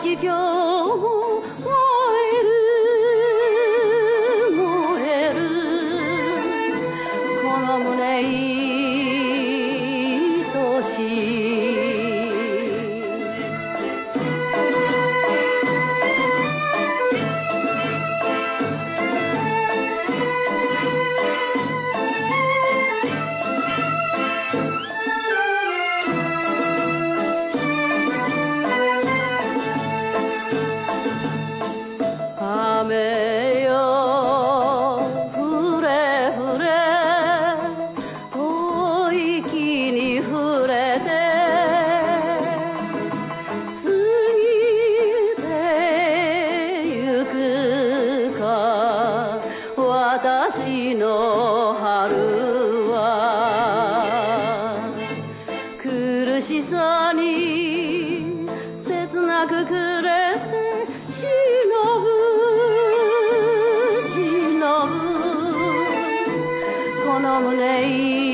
き今日燃える燃えるこの胸くくれて忍ぶ忍ぶ。この胸